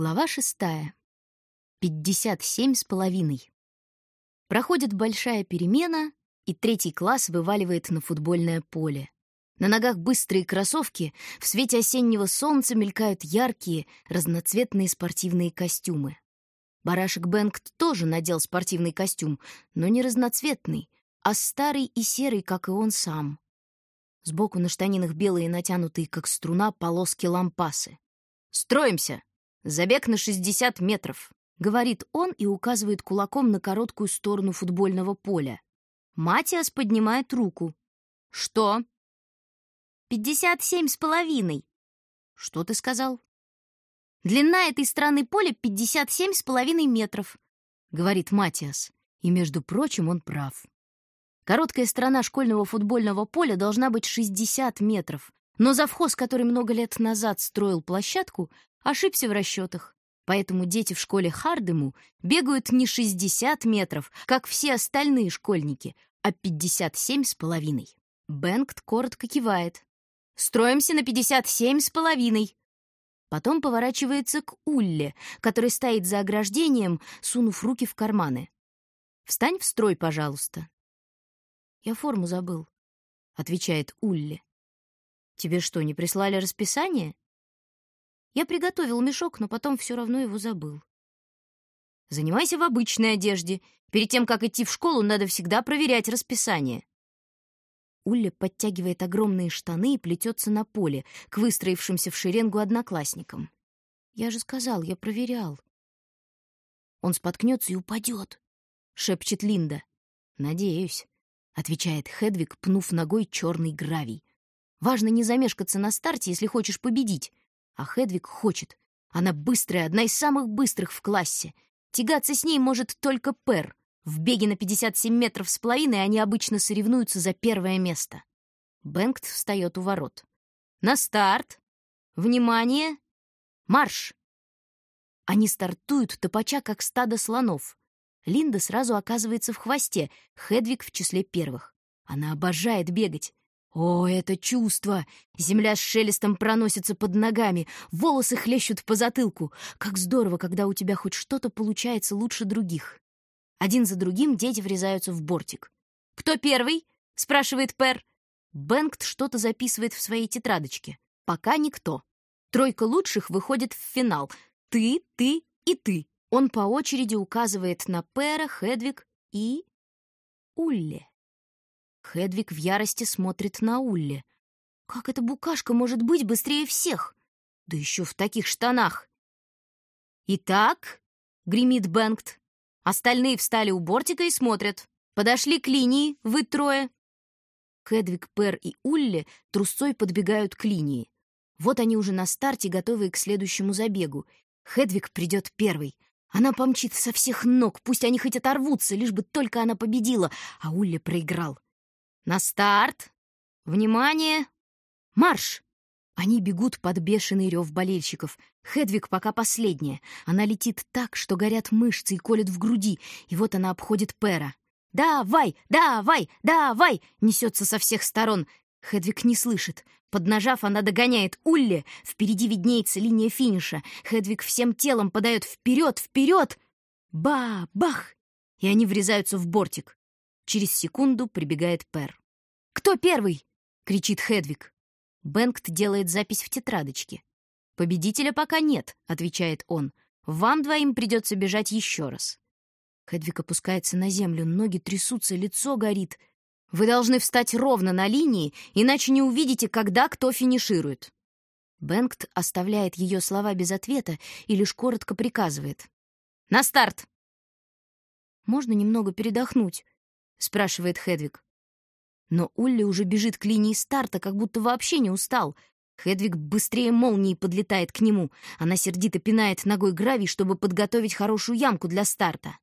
Глава шестая. Пятьдесят семь с половиной. Проходит большая перемена, и третий класс вываливает на футбольное поле. На ногах быстрые кроссовки, в свете осеннего солнца мелькают яркие, разноцветные спортивные костюмы. Барашек Бэнкт тоже надел спортивный костюм, но не разноцветный, а старый и серый, как и он сам. Сбоку на штанинах белые натянутые, как струна, полоски лампасы. «Строимся! Забег на 60 метров!» — говорит он и указывает кулаком на короткую сторону футбольного поля. Матиас поднимает руку. «Что?» «Пятьдесят семь с половиной». «Что ты сказал?» «Длина этой стороны поля пятьдесят семь с половиной метров», — говорит Матиас. И, между прочим, он прав. Короткая сторона школьного футбольного поля должна быть 60 метров, но завхоз, который много лет назад строил площадку, ошибся в расчетах. Поэтому дети в школе Хардему бегают не 60 метров, как все остальные школьники, а 57 с половиной. Бенгт коротко кивает. «Строимся на 57 с половиной». Потом поворачивается к Улле, который стоит за ограждением, сунув руки в карманы. «Встань в строй, пожалуйста». «Я форму забыл», — отвечает Улле. «Тебе что, не прислали расписание?» Я приготовил мешок, но потом все равно его забыл. Занимайся в обычной одежде. Перед тем, как идти в школу, надо всегда проверять расписание. Улля подтягивает огромные штаны и плетется на поле, к выстроившимся в шеренгу одноклассникам. Я же сказал, я проверял. Он споткнется и упадет, шепчет Линда. Надеюсь, отвечает Хедвиг, пнув ногой черный гравий. Важно не замешкаться на старте, если хочешь победить. А Хедвиг хочет. Она быстрая, одна из самых быстрых в классе. Тягаться с ней может только Пер. В беге на 57 метров с половиной они обычно соревнуются за первое место. Бенгт встает у ворот. «На старт! Внимание! Марш!» Они стартуют, топача, как стадо слонов. Линда сразу оказывается в хвосте, Хедвиг в числе первых. Она обожает бегать. О, это чувство! Земля с шелестом проносится под ногами, волосы хлещут по затылку. Как здорово, когда у тебя хоть что-то получается лучше других. Один за другим дети врезаются в бортик. «Кто первый?» — спрашивает Пер. Бенгт что-то записывает в своей тетрадочке. Пока никто. Тройка лучших выходит в финал. Ты, ты и ты. Он по очереди указывает на Пера, Хедвиг и... Улле. Хедвиг в ярости смотрит на Улли. Как эта букашка может быть быстрее всех? Да еще в таких штанах. «Итак», — гремит Бенгт, — остальные встали у бортика и смотрят. Подошли к линии, вы трое. Хедвиг, Пер и Улли трусцой подбегают к линии. Вот они уже на старте, готовые к следующему забегу. Хедвиг придет первый. Она помчит со всех ног, пусть они хоть оторвутся, лишь бы только она победила, а Улли проиграл. На старт! Внимание! Марш! Они бегут под бешеный рев болельщиков. Хедвиг пока последняя. Она летит так, что горят мышцы и колет в груди, и вот она обходит Пера. «Давай! Давай! Давай!» несется со всех сторон. Хедвиг не слышит. Поднажав, она догоняет Улли. Впереди виднеется линия финиша. Хедвиг всем телом подает вперед, вперед! Ба-бах! И они врезаются в бортик. Через секунду прибегает Пер. «Кто первый?» — кричит Хедвиг. Бенгт делает запись в тетрадочке. «Победителя пока нет», — отвечает он. «Вам двоим придется бежать еще раз». Хедвиг опускается на землю, ноги трясутся, лицо горит. «Вы должны встать ровно на линии, иначе не увидите, когда кто финиширует». Бенгт оставляет ее слова без ответа и лишь коротко приказывает. «На старт!» «Можно немного передохнуть?» спрашивает Хедвиг. Но Улли уже бежит к линии старта, как будто вообще не устал. Хедвиг быстрее молнии подлетает к нему. Она сердито пинает ногой гравий, чтобы подготовить хорошую ямку для старта.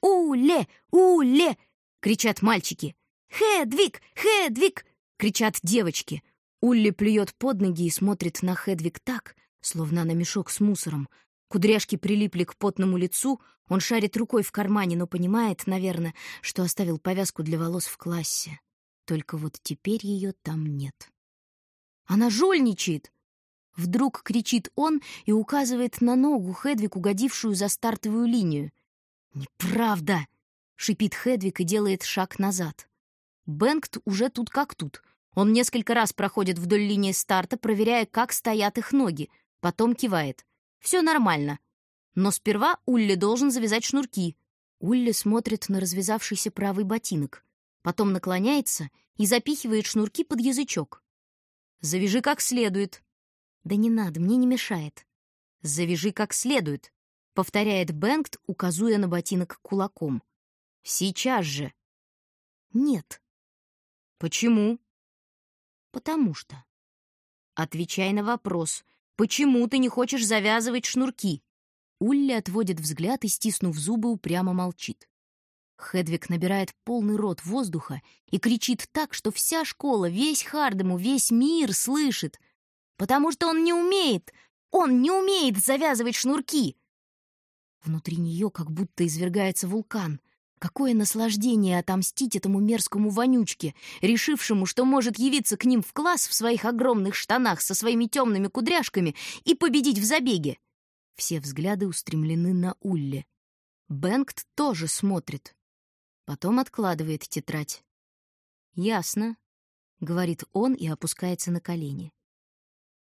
«Уле! Уле!» — кричат мальчики. «Хедвиг! Хедвиг!» — кричат девочки. Улли плюет под ноги и смотрит на Хедвиг так, словно на мешок с мусором. Кудряшки прилипли к потному лицу, он шарит рукой в кармане, но понимает, наверное, что оставил повязку для волос в классе. Только вот теперь ее там нет. Она жульничает! Вдруг кричит он и указывает на ногу Хедвик, угодившую за стартовую линию. «Неправда!» — шипит Хедвик и делает шаг назад. Бенгт уже тут как тут. Он несколько раз проходит вдоль линии старта, проверяя, как стоят их ноги. Потом кивает. «Все нормально». Но сперва Улли должен завязать шнурки. Улли смотрит на развязавшийся правый ботинок. Потом наклоняется и запихивает шнурки под язычок. «Завяжи как следует», «Да не надо, мне не мешает». «Завяжи как следует», — повторяет Бенгт, указуя на ботинок кулаком. «Сейчас же». «Нет». «Почему?» «Потому что». «Отвечай на вопрос. Почему ты не хочешь завязывать шнурки?» Улли отводит взгляд и, стиснув зубы, упрямо молчит. Хедвик набирает полный рот воздуха и кричит так, что вся школа, весь Хардему, весь мир слышит — потому что он не умеет, он не умеет завязывать шнурки. Внутри нее как будто извергается вулкан. Какое наслаждение отомстить этому мерзкому вонючке, решившему, что может явиться к ним в класс в своих огромных штанах со своими темными кудряшками и победить в забеге. Все взгляды устремлены на Улле. Бенгт тоже смотрит. Потом откладывает тетрадь. «Ясно», — говорит он и опускается на колени.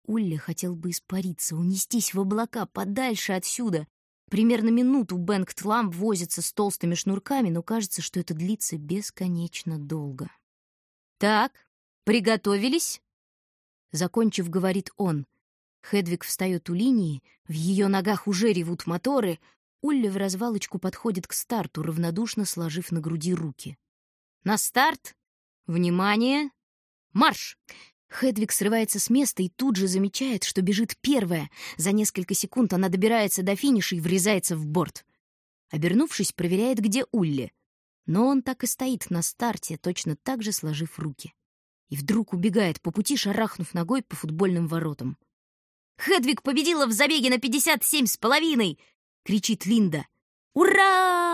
Улли хотел бы испариться, унестись в облака подальше отсюда. Примерно минуту Бэнгтлам возится с толстыми шнурками, но кажется, что это длится бесконечно долго. «Так, приготовились?» Закончив, говорит он. Хедвиг встает у линии, в ее ногах уже ревут моторы. Улли в развалочку подходит к старту, равнодушно сложив на груди руки. «На старт! Внимание! Марш!» Хедвиг срывается с места и тут же замечает, что бежит первая. За несколько секунд она добирается до финиша и врезается в борт. Обернувшись, проверяет, где Улли. Но он так и стоит на старте, точно так же сложив руки. И вдруг убегает по пути, шарахнув ногой по футбольным воротам. «Хедвиг победила в забеге на пятьдесят семь с половиной!» — кричит Линда. «Ура!»